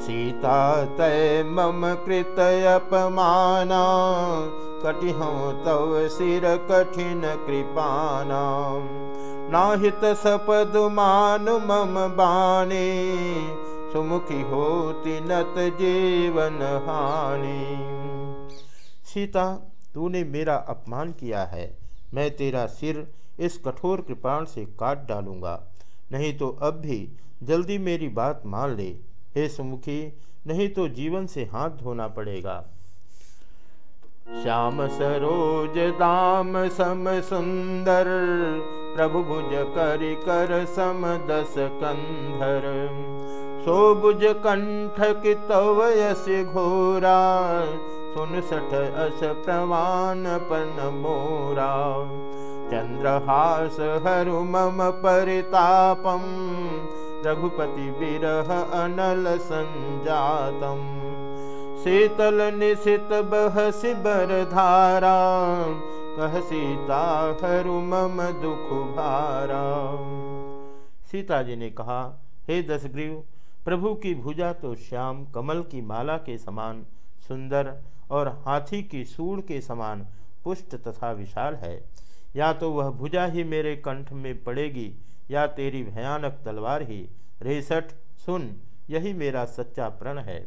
सीता तय मम कृत अपमाना। कटिहं तव सिर कठिन कृपाना। नाहित सपद मान मम बानी। सुमुखी होती नत जीवन हानि। सीता, तूने मेरा अपमान किया है। मैं तेरा सिर इस कठोर कृपाण से काट डालूँगा। नहीं तो अब भी जल्दी मेरी बात मान ले। हे सुमुखी, नहीं तो जीवन से हाथ धोना पड़ेगा। श्याम सरोज दाम सम सुंदर, प्रभु भुज कर कर सम दस कंधर। सो भुज कंठ कितवयस घोरा, सुन सठ अस प्रमाण पन मोरा। चंद्रहास हरु मम परितापम रघुपति विरह अनल संजातम। शीतल निशित बह सिबर धारा। कह सीता, हरु मम दुख भारा। सीता जी ने कहा, हे दशग्रीव, प्रभु की भुजा तो श्याम कमल की माला के समान सुंदर और हाथी की सूढ़ के समान पुष्ट तथा विशाल है। या तो वह भुजा ही मेरे कंठ में पड़ेगी या तेरी भयानक तलवार ही? रेसठ, सुन, यही मेरा सच्चा प्रण है।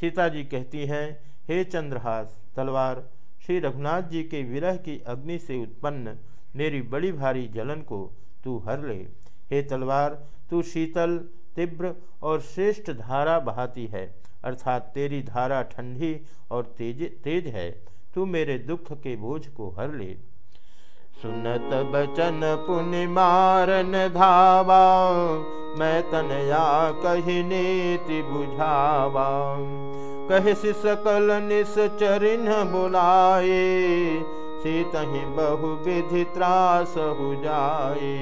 सीता जी कहती हैं, हे चंद्रहास, तलवार, श्री रघुनाथ जी के विरह की अग्नि से उत्पन्न मेरी बड़ी भारी जलन को तू हर ले। हे तलवार, तू शीतल, तीव्र और श्रेष्ठ धारा बहाती है, अर्थात तेरी धारा ठंडी और तेज तेज है। तू मेरे दुख के बोझ को हर ले। सुनत बचन पुनि मारन धावा, मैं तनया कही नीति बुझावा। कह सकल निस चरिन बुलाए सीतहि बहु विधि त्रास हो जाए।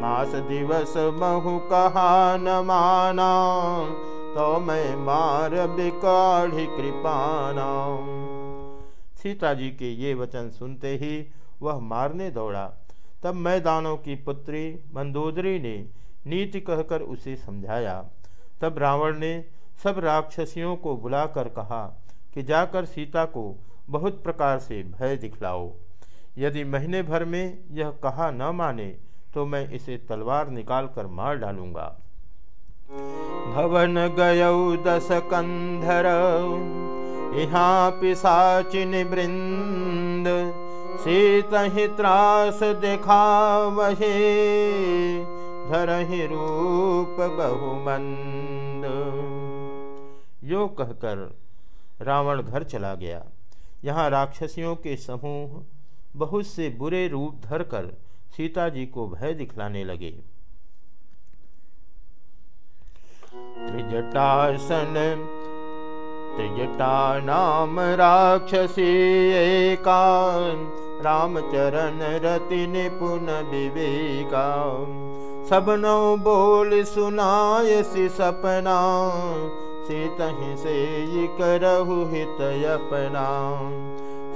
मास दिवस महु कहा न माना तो मैं मार बिकाढ़ी कृपाना। सीता जी के ये वचन सुनते ही वह मारने दौड़ा। तब मैदानों की पुत्री मंदोदरी ने नीति कहकर उसे समझाया। तब रावण ने सब राक्षसियों को बुलाकर कहा कि जाकर सीता को बहुत प्रकार से भय दिखलाओ। यदि महीने भर में यह कहा न माने तो मैं इसे तलवार निकाल कर मार डालूँगा। भवन गय दस कंधर यहाँ पिशाचिन वृंद सीतहि त्रास देखा वहे धरहि रूप बहुमंद। यो कहकर रावण घर चला गया। यहाँ राक्षसियों के समूह बहुत से बुरे रूप धरकर सीता जी को भय दिखलाने लगे। त्रिजटासन नाम राक्षसी एकांत रामचरण रति निपुण विवेका। सबनो बोल सुनाय सि सपना सीतहि से करहु हित अपना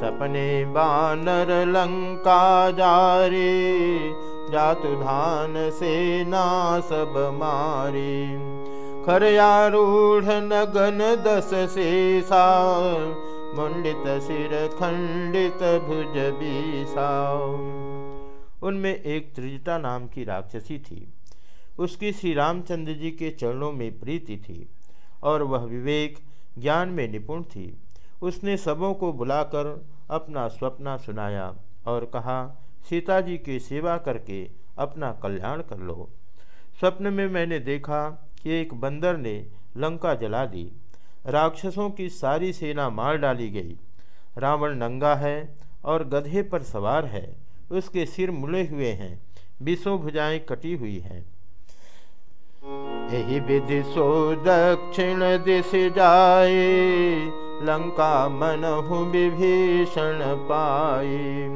सपने बानर लंका जारी जातु धान सेना सब मारी खरयारूढ़ नगन दस शेषा मुंडित सिर खंडित भुज उनमें एक त्रिजटा नाम की राक्षसी थी। उसकी श्री रामचंद्र जी के चरणों में प्रीति थी और वह विवेक, ज्ञान में निपुण थी। उसने सबों को बुलाकर अपना स्वप्न सुनाया और कहा, सीता जी की सेवा करके अपना कल्याण कर लो। स्वप्न में मैंने देखा कि एक बंदर ने लंका जला दी। राक्षसों की सारी सेना मार डाली गई। रावण नंगा है और गधे पर सवार है। उसके सिर मुड़े हुए हैं। बीसों भुजाएँ कटी हुई हैं। यही विधि सो दक्षिण दिश जाए। लंका मन विभीषण पाए।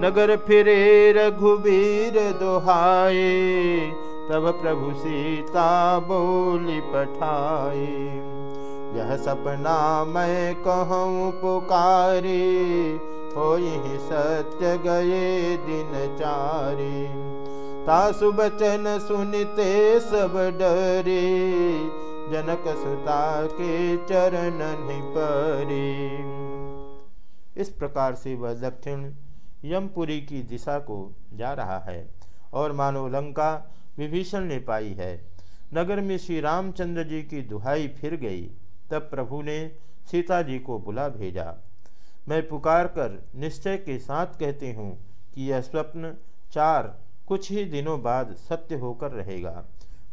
नगर फिरे रघुबीर दोहाए। तब प्रभु सीता बोली पठाए यह सपना मैं कहूँ पुकारी ही सत्य गए दिन चारी। तासु बचन सुनते सब डरे, जनक सुता के चरण परी इस प्रकार से वह दक्षिण यमपुरी की दिशा को जा रहा है और मानो लंका विभीषण ने पाई है। नगर में श्री रामचंद्र जी की दुहाई फिर गई। तब प्रभु ने सीता जी को बुला भेजा। मैं पुकार कर निश्चय के साथ कहती हूँ कि यह स्वप्न चार कुछ ही दिनों बाद सत्य होकर रहेगा।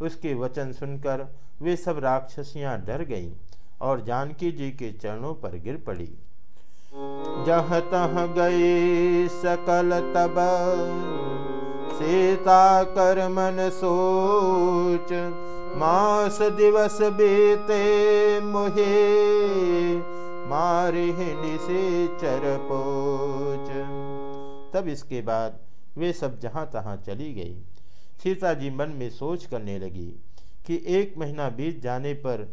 उसके वचन सुनकर वे सब राक्षसियाँ डर गईं और जानकी जी के चरणों पर गिर पड़ी। जह तह गई सकल तब सीता कर मन सोच, मास दिवस बीते मोहे, मारे से चरपोच तब इसके बाद वे सब जहाँ तहाँ चली गई। सीता जी मन में सोच करने लगी कि एक महीना बीत जाने पर